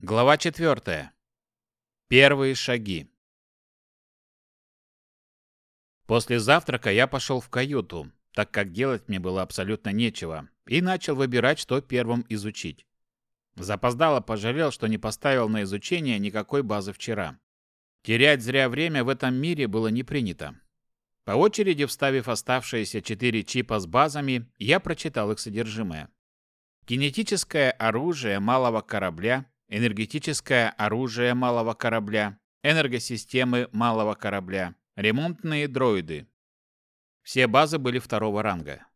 Глава 4. Первые шаги. После завтрака я пошел в каюту, так как делать мне было абсолютно нечего, и начал выбирать, что первым изучить. Запоздало пожалел, что не поставил на изучение никакой базы вчера. Терять зря время в этом мире было не принято. По очереди вставив оставшиеся четыре чипа с базами, я прочитал их содержимое. Кинетическое оружие малого корабля энергетическое оружие малого корабля, энергосистемы малого корабля, ремонтные дроиды. Все базы были второго ранга.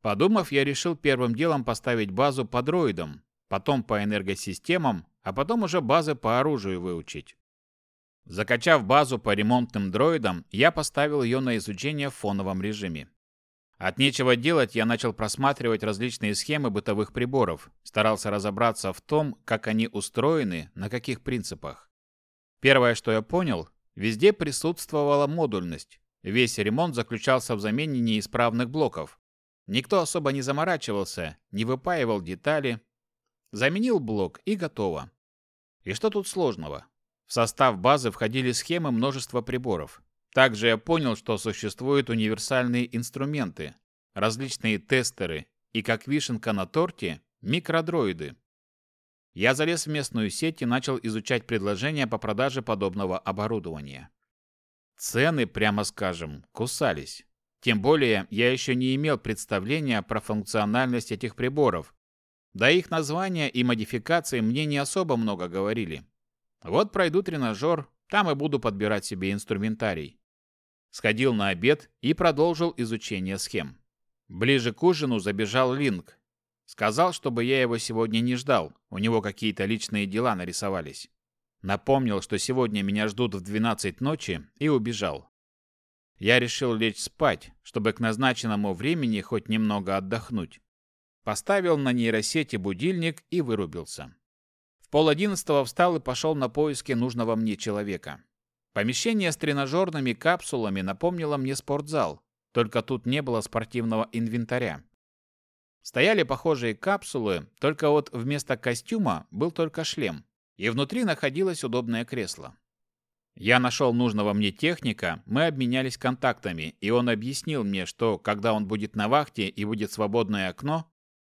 Подумав, я решил первым делом поставить базу по дроидам, потом по энергосистемам, а потом уже базы по оружию выучить. Закачав базу по ремонтным дроидам, я поставил ее на изучение в фоновом режиме. От нечего делать я начал просматривать различные схемы бытовых приборов, старался разобраться в том, как они устроены, на каких принципах. Первое, что я понял, везде присутствовала модульность. Весь ремонт заключался в замене неисправных блоков. Никто особо не заморачивался, не выпаивал детали. Заменил блок и готово. И что тут сложного? В состав базы входили схемы множества приборов. Также я понял, что существуют универсальные инструменты, различные тестеры и, как вишенка на торте, микродроиды. Я залез в местную сеть и начал изучать предложения по продаже подобного оборудования. Цены, прямо скажем, кусались. Тем более, я еще не имел представления про функциональность этих приборов. Да их названия и модификации мне не особо много говорили. Вот пройду тренажер, там и буду подбирать себе инструментарий. Сходил на обед и продолжил изучение схем. Ближе к ужину забежал Линк. Сказал, чтобы я его сегодня не ждал, у него какие-то личные дела нарисовались. Напомнил, что сегодня меня ждут в 12 ночи, и убежал. Я решил лечь спать, чтобы к назначенному времени хоть немного отдохнуть. Поставил на нейросети будильник и вырубился. В пол одиннадцатого встал и пошел на поиски нужного мне человека. Помещение с тренажерными капсулами напомнило мне спортзал, только тут не было спортивного инвентаря. Стояли похожие капсулы, только вот вместо костюма был только шлем, и внутри находилось удобное кресло. Я нашел нужного мне техника, мы обменялись контактами, и он объяснил мне, что когда он будет на вахте и будет свободное окно,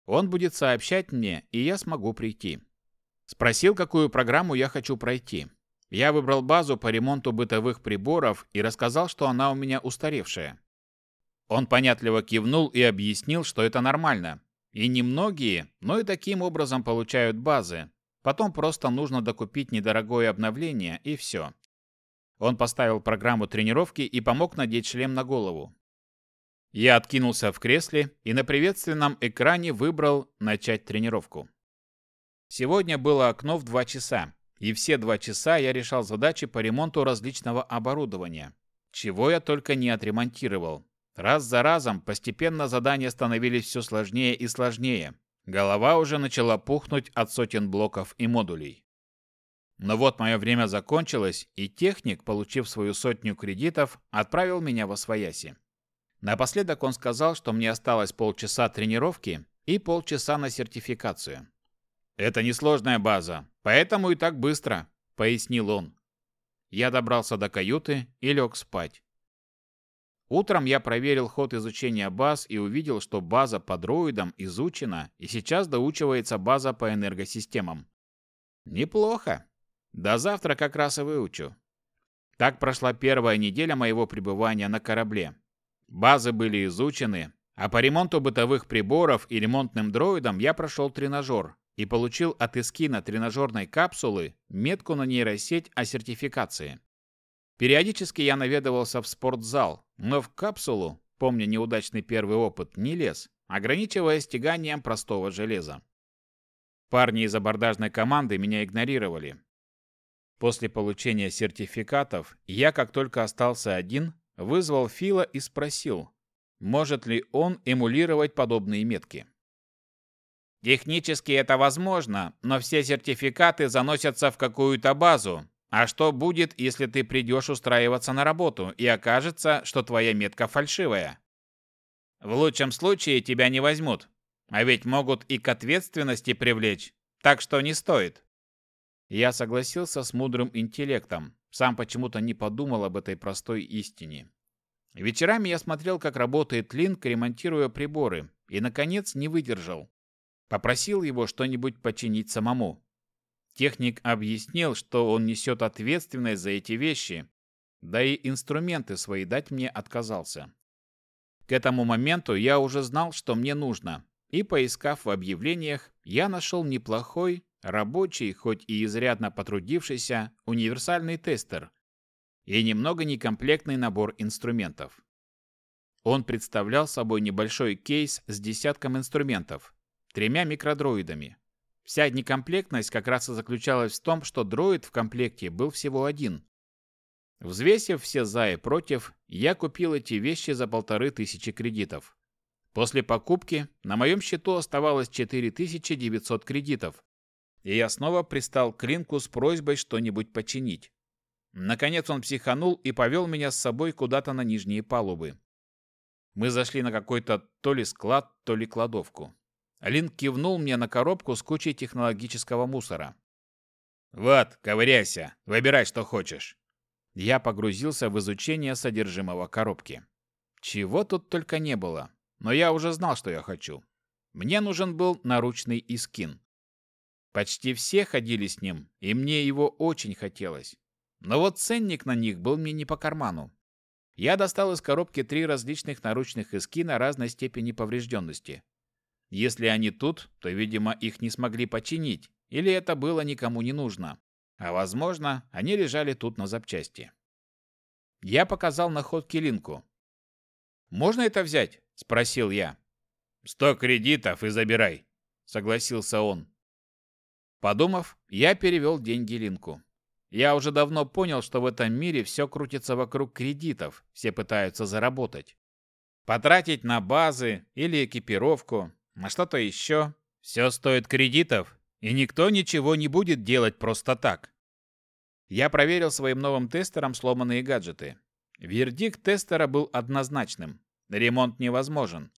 он будет сообщать мне, и я смогу прийти. Спросил, какую программу я хочу пройти. Я выбрал базу по ремонту бытовых приборов и рассказал, что она у меня устаревшая. Он понятливо кивнул и объяснил, что это нормально. И немногие, но и таким образом получают базы. Потом просто нужно докупить недорогое обновление и все. Он поставил программу тренировки и помог надеть шлем на голову. Я откинулся в кресле и на приветственном экране выбрал «Начать тренировку». Сегодня было окно в 2 часа, и все два часа я решал задачи по ремонту различного оборудования. Чего я только не отремонтировал. Раз за разом постепенно задания становились все сложнее и сложнее. Голова уже начала пухнуть от сотен блоков и модулей. Но вот мое время закончилось, и техник, получив свою сотню кредитов, отправил меня во свояси. Напоследок он сказал, что мне осталось полчаса тренировки и полчаса на сертификацию. «Это несложная база, поэтому и так быстро», — пояснил он. Я добрался до каюты и лег спать. Утром я проверил ход изучения баз и увидел, что база по дроидам изучена, и сейчас доучивается база по энергосистемам. Неплохо. До завтра как раз и выучу. Так прошла первая неделя моего пребывания на корабле. Базы были изучены, а по ремонту бытовых приборов и ремонтным дроидам я прошел тренажер, и получил от Искина тренажерной капсулы метку на нейросеть о сертификации. Периодически я наведывался в спортзал, но в капсулу, помня неудачный первый опыт, не лез, ограничиваясь тяганием простого железа. Парни из абордажной команды меня игнорировали. После получения сертификатов я, как только остался один, вызвал Фила и спросил, может ли он эмулировать подобные метки. Технически это возможно, но все сертификаты заносятся в какую-то базу. А что будет, если ты придешь устраиваться на работу и окажется, что твоя метка фальшивая? В лучшем случае тебя не возьмут. А ведь могут и к ответственности привлечь. Так что не стоит. Я согласился с мудрым интеллектом, сам почему-то не подумал об этой простой истине. Вечерами я смотрел, как работает Линк, ремонтируя приборы, и, наконец, не выдержал. Попросил его что-нибудь починить самому. Техник объяснил, что он несет ответственность за эти вещи, да и инструменты свои дать мне отказался. К этому моменту я уже знал, что мне нужно, и, поискав в объявлениях, я нашел неплохой, рабочий, хоть и изрядно потрудившийся, универсальный тестер и немного некомплектный набор инструментов. Он представлял собой небольшой кейс с десятком инструментов, тремя микродроидами. Вся некомплектность как раз и заключалась в том, что дроид в комплекте был всего один. Взвесив все за и против, я купил эти вещи за полторы тысячи кредитов. После покупки на моем счету оставалось 4900 кредитов, и я снова пристал к Линку с просьбой что-нибудь починить. Наконец он психанул и повел меня с собой куда-то на нижние палубы. Мы зашли на какой-то то ли склад, то ли кладовку. Линк кивнул мне на коробку с кучей технологического мусора. «Вот, ковыряйся, выбирай, что хочешь». Я погрузился в изучение содержимого коробки. Чего тут только не было, но я уже знал, что я хочу. Мне нужен был наручный искин. Почти все ходили с ним, и мне его очень хотелось. Но вот ценник на них был мне не по карману. Я достал из коробки три различных наручных эскина разной степени поврежденности. Если они тут, то, видимо, их не смогли починить, или это было никому не нужно. А возможно, они лежали тут на запчасти. Я показал находки Линку. «Можно это взять?» – спросил я. «Сто кредитов и забирай», – согласился он. Подумав, я перевел деньги Линку. Я уже давно понял, что в этом мире все крутится вокруг кредитов, все пытаются заработать. Потратить на базы или экипировку, на что-то еще. Все стоит кредитов, и никто ничего не будет делать просто так. Я проверил своим новым тестером сломанные гаджеты. Вердикт тестера был однозначным. Ремонт невозможен.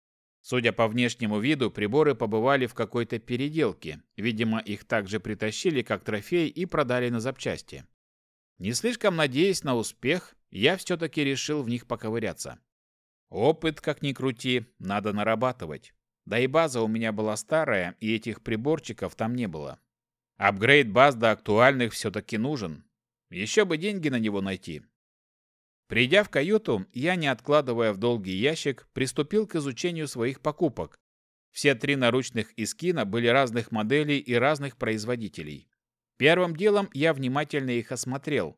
Судя по внешнему виду, приборы побывали в какой-то переделке. Видимо, их также притащили как трофей и продали на запчасти. Не слишком надеясь на успех, я все-таки решил в них поковыряться. Опыт, как ни крути, надо нарабатывать. Да и база у меня была старая, и этих приборчиков там не было. Апгрейд баз до актуальных все-таки нужен. Еще бы деньги на него найти. Придя в каюту, я, не откладывая в долгий ящик, приступил к изучению своих покупок. Все три наручных искина были разных моделей и разных производителей. Первым делом я внимательно их осмотрел.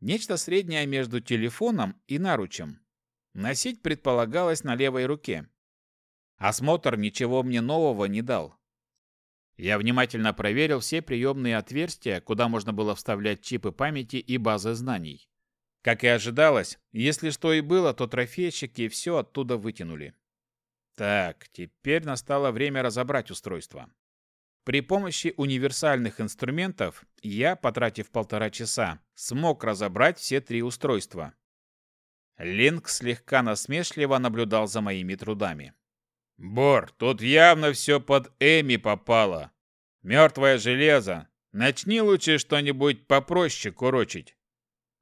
Нечто среднее между телефоном и наручем. Носить предполагалось на левой руке. Осмотр ничего мне нового не дал. Я внимательно проверил все приемные отверстия, куда можно было вставлять чипы памяти и базы знаний. Как и ожидалось, если что и было, то трофейщики все оттуда вытянули. Так, теперь настало время разобрать устройство. При помощи универсальных инструментов я, потратив полтора часа, смог разобрать все три устройства. Линк слегка насмешливо наблюдал за моими трудами. «Бор, тут явно все под Эми попало. Мертвое железо. Начни лучше что-нибудь попроще курочить».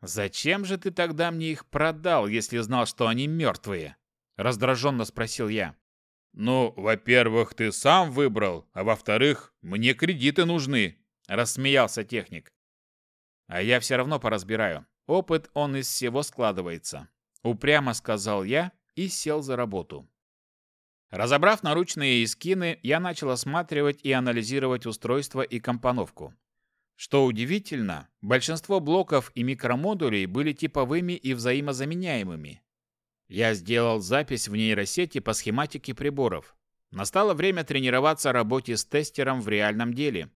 «Зачем же ты тогда мне их продал, если знал, что они мертвые?» Раздраженно спросил я. «Ну, во-первых, ты сам выбрал, а во-вторых, мне кредиты нужны», рассмеялся техник. «А я все равно поразбираю. Опыт он из всего складывается», упрямо сказал я и сел за работу. Разобрав наручные искины, я начал осматривать и анализировать устройство и компоновку. Что удивительно, большинство блоков и микромодулей были типовыми и взаимозаменяемыми. Я сделал запись в нейросети по схематике приборов. Настало время тренироваться работе с тестером в реальном деле.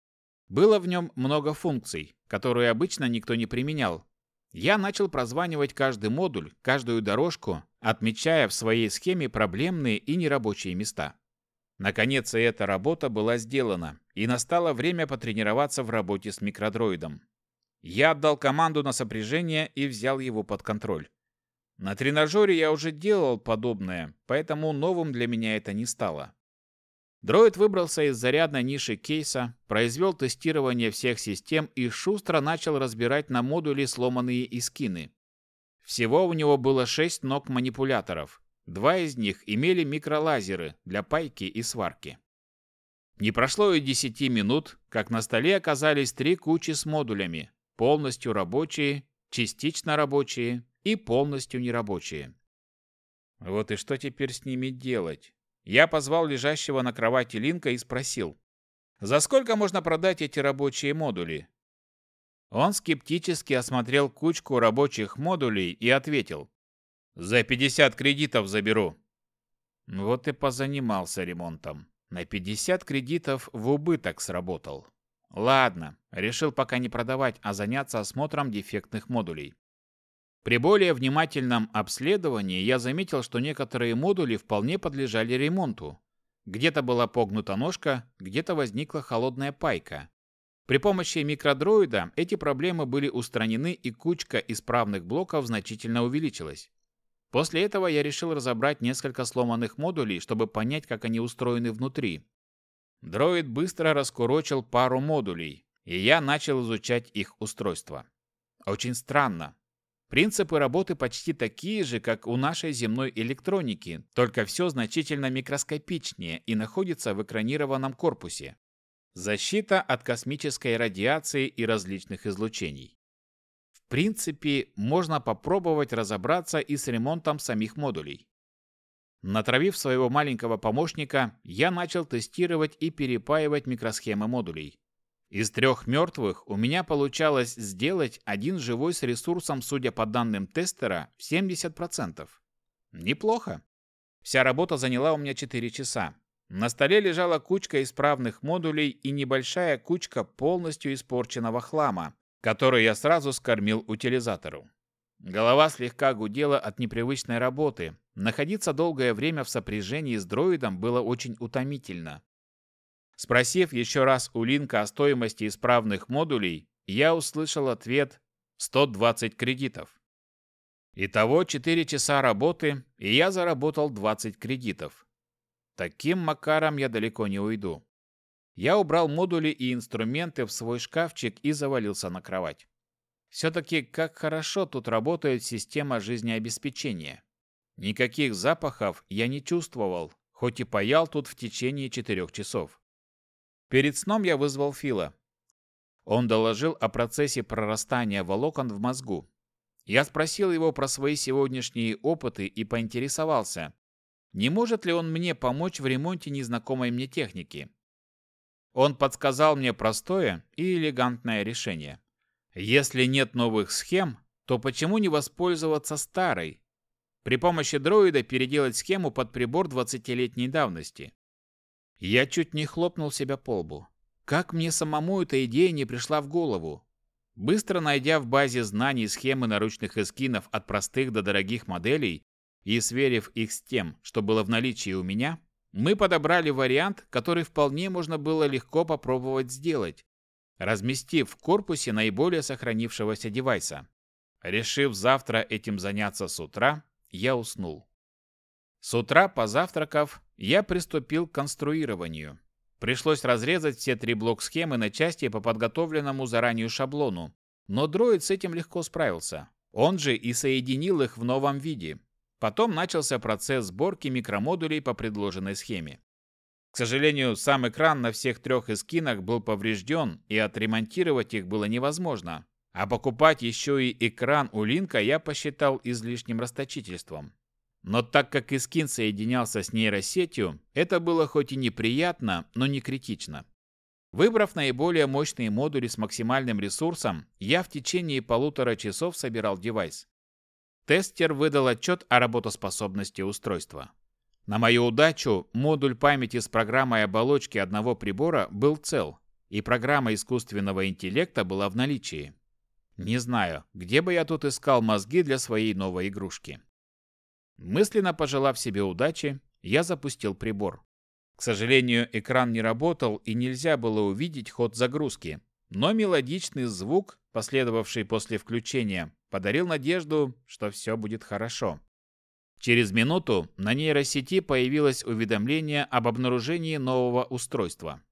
Было в нем много функций, которые обычно никто не применял. Я начал прозванивать каждый модуль, каждую дорожку, отмечая в своей схеме проблемные и нерабочие места. Наконец, и эта работа была сделана, и настало время потренироваться в работе с микродроидом. Я отдал команду на сопряжение и взял его под контроль. На тренажере я уже делал подобное, поэтому новым для меня это не стало. Дроид выбрался из зарядной ниши кейса, произвел тестирование всех систем и шустро начал разбирать на модули сломанные искины. Всего у него было шесть ног манипуляторов. Два из них имели микролазеры для пайки и сварки. Не прошло и десяти минут, как на столе оказались три кучи с модулями, полностью рабочие, частично рабочие и полностью нерабочие. Вот и что теперь с ними делать? Я позвал лежащего на кровати Линка и спросил, «За сколько можно продать эти рабочие модули?» Он скептически осмотрел кучку рабочих модулей и ответил, «За 50 кредитов заберу». Вот и позанимался ремонтом. На 50 кредитов в убыток сработал. Ладно, решил пока не продавать, а заняться осмотром дефектных модулей. При более внимательном обследовании я заметил, что некоторые модули вполне подлежали ремонту. Где-то была погнута ножка, где-то возникла холодная пайка. При помощи микродроида эти проблемы были устранены и кучка исправных блоков значительно увеличилась. После этого я решил разобрать несколько сломанных модулей, чтобы понять, как они устроены внутри. Дроид быстро раскурочил пару модулей, и я начал изучать их устройство. Очень странно. Принципы работы почти такие же, как у нашей земной электроники, только все значительно микроскопичнее и находится в экранированном корпусе. Защита от космической радиации и различных излучений. В принципе, можно попробовать разобраться и с ремонтом самих модулей. Натравив своего маленького помощника, я начал тестировать и перепаивать микросхемы модулей. Из трех мертвых у меня получалось сделать один живой с ресурсом, судя по данным тестера, в 70%. Неплохо. Вся работа заняла у меня 4 часа. На столе лежала кучка исправных модулей и небольшая кучка полностью испорченного хлама, который я сразу скормил утилизатору. Голова слегка гудела от непривычной работы. Находиться долгое время в сопряжении с дроидом было очень утомительно. Спросив еще раз у Линка о стоимости исправных модулей, я услышал ответ 120 кредитов. Итого 4 часа работы, и я заработал 20 кредитов. Таким макаром я далеко не уйду. Я убрал модули и инструменты в свой шкафчик и завалился на кровать. Все-таки как хорошо тут работает система жизнеобеспечения. Никаких запахов я не чувствовал, хоть и паял тут в течение четырех часов. Перед сном я вызвал Фила. Он доложил о процессе прорастания волокон в мозгу. Я спросил его про свои сегодняшние опыты и поинтересовался, не может ли он мне помочь в ремонте незнакомой мне техники. Он подсказал мне простое и элегантное решение. Если нет новых схем, то почему не воспользоваться старой? При помощи дроида переделать схему под прибор 20-летней давности. Я чуть не хлопнул себя по лбу. Как мне самому эта идея не пришла в голову? Быстро найдя в базе знаний схемы наручных эскинов от простых до дорогих моделей и сверив их с тем, что было в наличии у меня, мы подобрали вариант, который вполне можно было легко попробовать сделать, разместив в корпусе наиболее сохранившегося девайса. Решив завтра этим заняться с утра, я уснул. С утра, позавтракав, я приступил к конструированию. Пришлось разрезать все три блок-схемы на части по подготовленному заранее шаблону, но дроид с этим легко справился. Он же и соединил их в новом виде. Потом начался процесс сборки микромодулей по предложенной схеме. К сожалению, сам экран на всех трех эскинах был поврежден, и отремонтировать их было невозможно. А покупать еще и экран у Линка я посчитал излишним расточительством. Но так как Искин соединялся с нейросетью, это было хоть и неприятно, но не критично. Выбрав наиболее мощные модули с максимальным ресурсом, я в течение полутора часов собирал девайс. Тестер выдал отчет о работоспособности устройства. На мою удачу, модуль памяти с программой оболочки одного прибора был цел, и программа искусственного интеллекта была в наличии. Не знаю, где бы я тут искал мозги для своей новой игрушки. Мысленно пожелав себе удачи, я запустил прибор. К сожалению, экран не работал и нельзя было увидеть ход загрузки, но мелодичный звук, последовавший после включения, подарил надежду, что все будет хорошо. Через минуту на нейросети появилось уведомление об обнаружении нового устройства.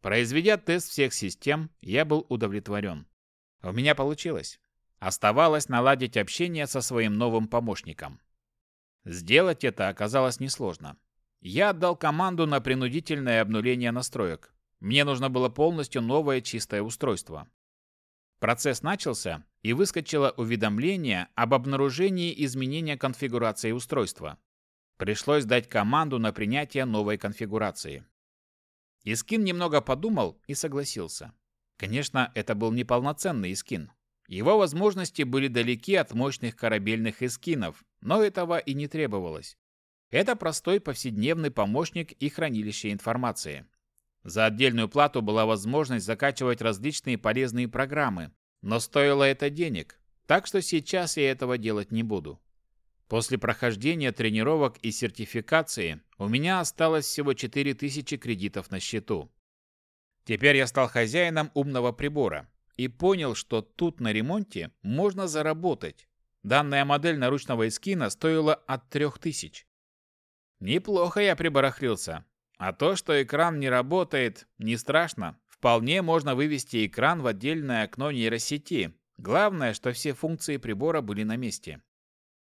Произведя тест всех систем, я был удовлетворен. У меня получилось. Оставалось наладить общение со своим новым помощником. Сделать это оказалось несложно. Я отдал команду на принудительное обнуление настроек. Мне нужно было полностью новое чистое устройство. Процесс начался, и выскочило уведомление об обнаружении изменения конфигурации устройства. Пришлось дать команду на принятие новой конфигурации. Искин немного подумал и согласился. Конечно, это был неполноценный Искин. Его возможности были далеки от мощных корабельных Искинов, но этого и не требовалось. Это простой повседневный помощник и хранилище информации. За отдельную плату была возможность закачивать различные полезные программы, но стоило это денег, так что сейчас я этого делать не буду. После прохождения тренировок и сертификации у меня осталось всего 4000 кредитов на счету. Теперь я стал хозяином умного прибора и понял, что тут на ремонте можно заработать. Данная модель наручного эскина стоила от 3000. Неплохо я прибарахлился. А то, что экран не работает, не страшно. Вполне можно вывести экран в отдельное окно нейросети. Главное, что все функции прибора были на месте.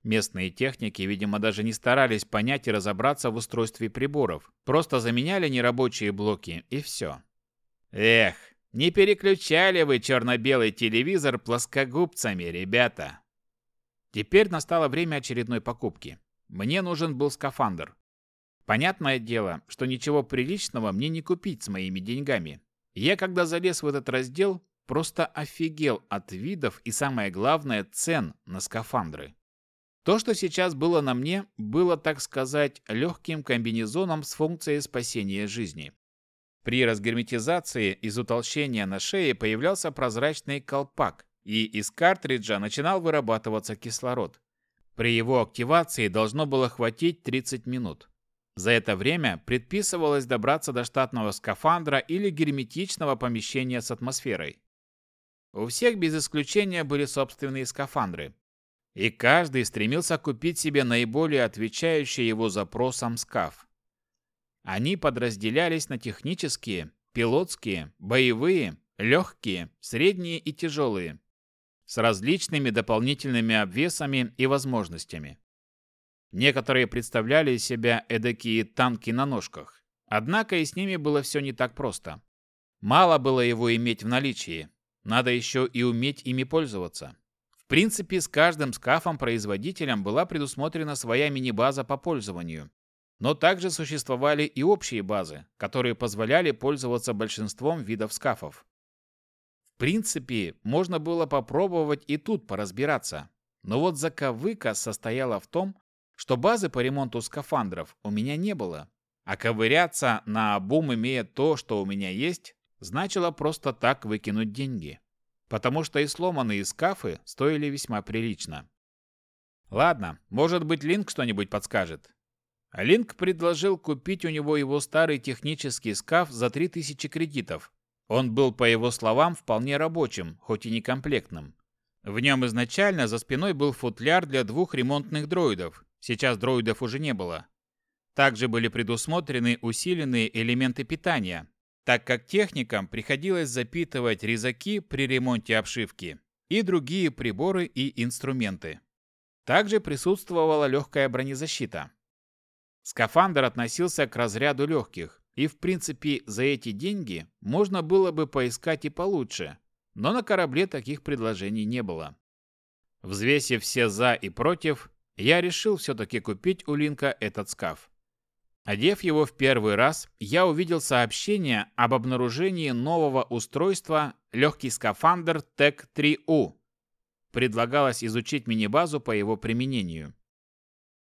Местные техники, видимо, даже не старались понять и разобраться в устройстве приборов. Просто заменяли нерабочие блоки, и все. Эх, не переключали вы черно-белый телевизор плоскогубцами, ребята. Теперь настало время очередной покупки. Мне нужен был скафандр. Понятное дело, что ничего приличного мне не купить с моими деньгами. Я, когда залез в этот раздел, просто офигел от видов и, самое главное, цен на скафандры. То, что сейчас было на мне, было, так сказать, легким комбинезоном с функцией спасения жизни. При разгерметизации из утолщения на шее появлялся прозрачный колпак, и из картриджа начинал вырабатываться кислород. При его активации должно было хватить 30 минут. За это время предписывалось добраться до штатного скафандра или герметичного помещения с атмосферой. У всех без исключения были собственные скафандры. И каждый стремился купить себе наиболее отвечающий его запросам скаф. Они подразделялись на технические, пилотские, боевые, легкие, средние и тяжелые, с различными дополнительными обвесами и возможностями. Некоторые представляли из себя эдакие танки на ножках. Однако и с ними было все не так просто. Мало было его иметь в наличии, надо еще и уметь ими пользоваться. В принципе, с каждым скафом-производителем была предусмотрена своя мини-база по пользованию. Но также существовали и общие базы, которые позволяли пользоваться большинством видов скафов. В принципе, можно было попробовать и тут поразбираться. Но вот заковыка состояла в том, что базы по ремонту скафандров у меня не было. А ковыряться на обум, имея то, что у меня есть, значило просто так выкинуть деньги. Потому что и сломанные скафы стоили весьма прилично. Ладно, может быть Линк что-нибудь подскажет. Линк предложил купить у него его старый технический скаф за 3000 кредитов, он был, по его словам, вполне рабочим, хоть и некомплектным. В нем изначально за спиной был футляр для двух ремонтных дроидов. Сейчас дроидов уже не было. Также были предусмотрены усиленные элементы питания, так как техникам приходилось запитывать резаки при ремонте обшивки и другие приборы и инструменты. Также присутствовала легкая бронезащита. Скафандр относился к разряду легких, и, в принципе, за эти деньги можно было бы поискать и получше, но на корабле таких предложений не было. Взвесив все «за» и «против», я решил все-таки купить у Линка этот скаф. Одев его в первый раз, я увидел сообщение об обнаружении нового устройства легкий скафандр TEC-3U. Предлагалось изучить мини-базу по его применению.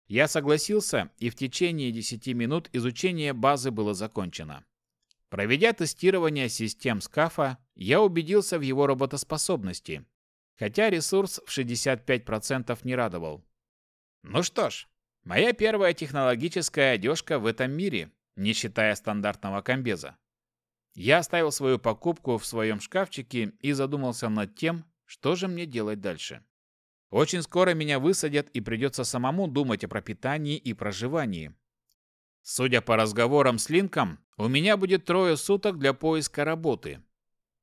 Я согласился, и в течение 10 минут изучение базы было закончено. Проведя тестирование систем скафа, я убедился в его работоспособности, хотя ресурс в 65% не радовал. Ну что ж, моя первая технологическая одежка в этом мире, не считая стандартного комбеза. Я оставил свою покупку в своем шкафчике и задумался над тем, что же мне делать дальше. Очень скоро меня высадят и придется самому думать о пропитании и проживании. Судя по разговорам с Линком, у меня будет трое суток для поиска работы.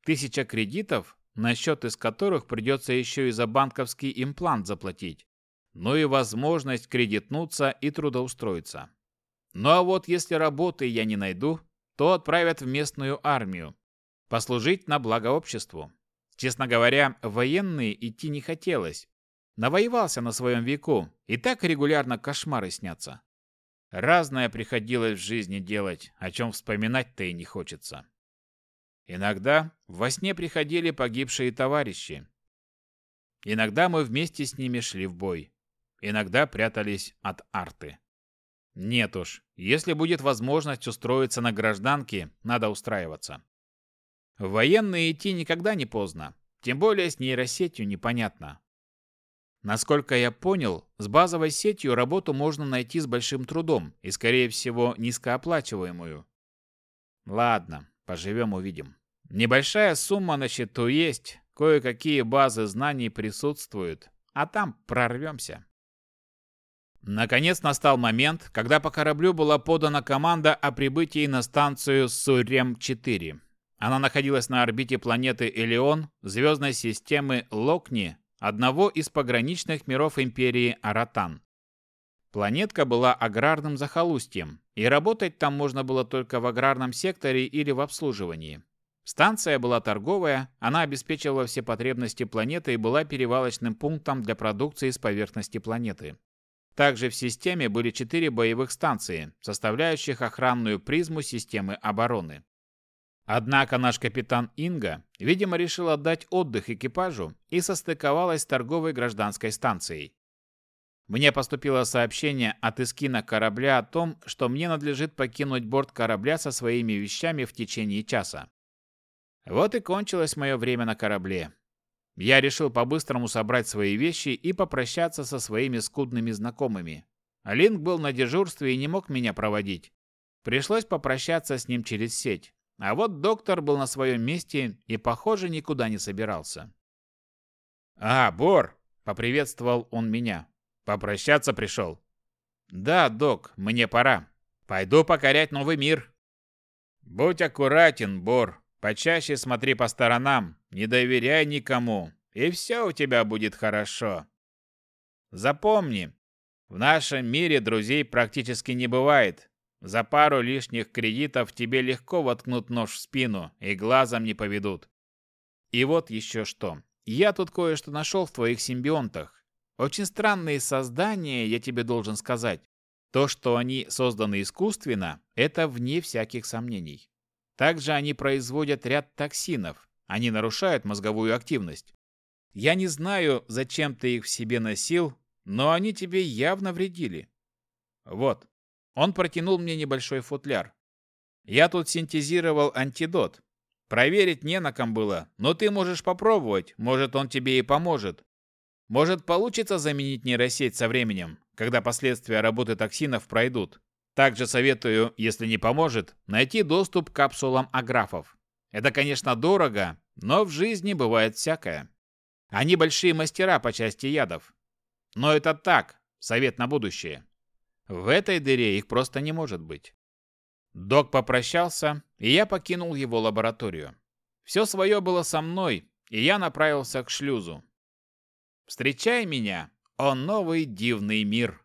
Тысяча кредитов, на счет из которых придется еще и за банковский имплант заплатить. Ну и возможность кредитнуться и трудоустроиться. Ну а вот если работы я не найду, то отправят в местную армию. Послужить на благо обществу. Честно говоря, военные идти не хотелось. Навоевался на своем веку, и так регулярно кошмары снятся. Разное приходилось в жизни делать, о чем вспоминать-то и не хочется. Иногда во сне приходили погибшие товарищи. Иногда мы вместе с ними шли в бой. Иногда прятались от арты. Нет уж, если будет возможность устроиться на гражданке, надо устраиваться. В военные идти никогда не поздно, тем более с нейросетью непонятно. Насколько я понял, с базовой сетью работу можно найти с большим трудом и, скорее всего, низкооплачиваемую. Ладно, поживем увидим. Небольшая сумма на счету есть, кое-какие базы знаний присутствуют, а там прорвемся. Наконец настал момент, когда по кораблю была подана команда о прибытии на станцию Сурем-4. Она находилась на орбите планеты Элеон, звездной системы Локни, одного из пограничных миров империи Аратан. Планетка была аграрным захолустьем, и работать там можно было только в аграрном секторе или в обслуживании. Станция была торговая, она обеспечивала все потребности планеты и была перевалочным пунктом для продукции с поверхности планеты. Также в системе были четыре боевых станции, составляющих охранную призму системы обороны. Однако наш капитан Инга, видимо, решил отдать отдых экипажу и состыковалась с торговой гражданской станцией. Мне поступило сообщение от эскина корабля о том, что мне надлежит покинуть борт корабля со своими вещами в течение часа. Вот и кончилось мое время на корабле. Я решил по-быстрому собрать свои вещи и попрощаться со своими скудными знакомыми. Линк был на дежурстве и не мог меня проводить. Пришлось попрощаться с ним через сеть. А вот доктор был на своем месте и, похоже, никуда не собирался. «А, Бор!» — поприветствовал он меня. «Попрощаться пришел?» «Да, док, мне пора. Пойду покорять новый мир». «Будь аккуратен, Бор. Почаще смотри по сторонам, не доверяй никому, и все у тебя будет хорошо. Запомни, в нашем мире друзей практически не бывает. За пару лишних кредитов тебе легко воткнут нож в спину и глазом не поведут. И вот еще что. Я тут кое-что нашел в твоих симбионтах. Очень странные создания, я тебе должен сказать. То, что они созданы искусственно, это вне всяких сомнений. Также они производят ряд токсинов. Они нарушают мозговую активность. Я не знаю, зачем ты их в себе носил, но они тебе явно вредили. Вот. Он протянул мне небольшой футляр. Я тут синтезировал антидот. Проверить не на ком было, но ты можешь попробовать, может он тебе и поможет. Может получится заменить нейросеть со временем, когда последствия работы токсинов пройдут. Также советую, если не поможет, найти доступ к капсулам аграфов. Это, конечно, дорого, но в жизни бывает всякое. Они большие мастера по части ядов. Но это так, совет на будущее. В этой дыре их просто не может быть. Док попрощался, и я покинул его лабораторию. Все свое было со мной, и я направился к шлюзу. Встречай меня, о новый дивный мир!